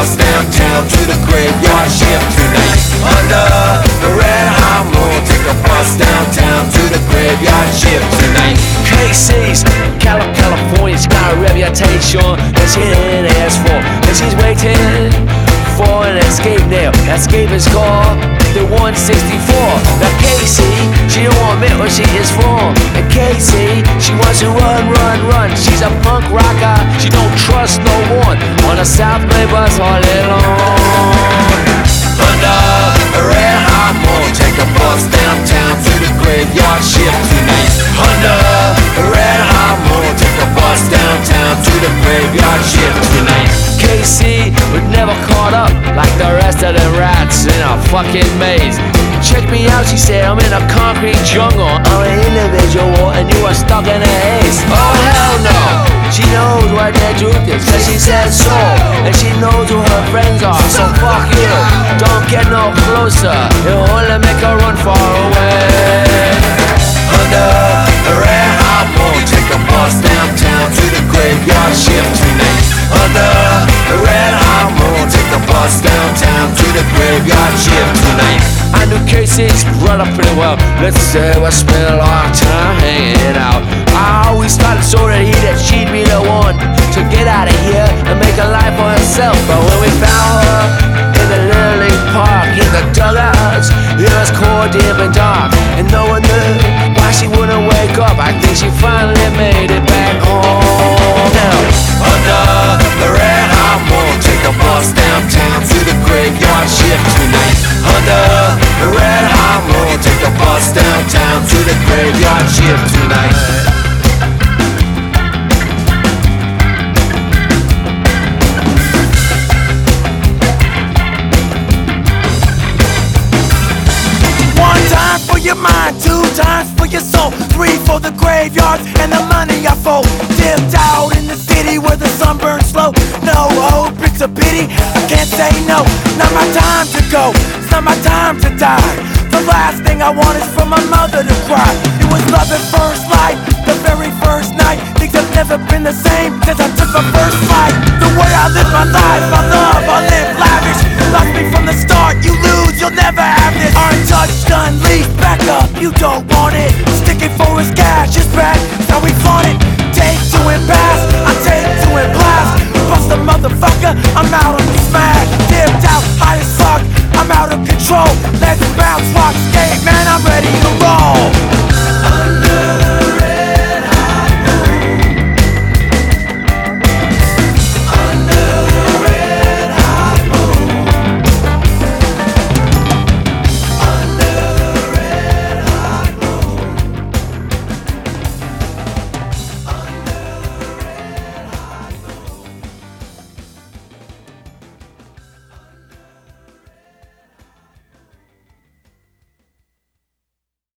down to the graveyard shift tonight. Under the red hot moon, take a bus downtown to the graveyard shift tonight. Casey's, Cali- California, she's got a reputation that she didn't ask for. And she's waiting for an escape now. Escape is called the 164. Now Casey, she don't want admit where she is from. And Casey, she wants to run, run, run. She's a punk rocker, she don't trust no one. On a South Bay bus all day long. Under a red hot moon, take a bus downtown to the graveyard shift tonight. Under a red hot moon, take a bus downtown to the graveyard shift tonight. Casey was never caught up like the rest of the rats in a fucking maze. Check me out, she said, I'm in a concrete jungle. I'm an individual and you are stuck in a haze. Oh hell no! She knows what the truth is, cause she said so. And she knows who her friends are, so fuck you. Don't get no closer, it'll only make her run far away. Knew Casey's brother pretty well. Let's say we spent a lot of time hanging out. I always thought it sort of he that she'd be the one to get out of here and make a life for herself. But when we found her in the League Park, in the dugouts, it was cold, dim, and dark, bus downtown to the graveyard shift tonight. One time for your mind, two times for your soul, three for the graveyards and the money I fold. Dipped out in the city where the sun burns slow. No hope, it's a pity. I can't say no. Not my time to go. It's not my time to die. The last thing I want is for my mother to cry. It was love at first light, the very first night. Things have never been the same since I took my first flight. The way I live my life, I love, I live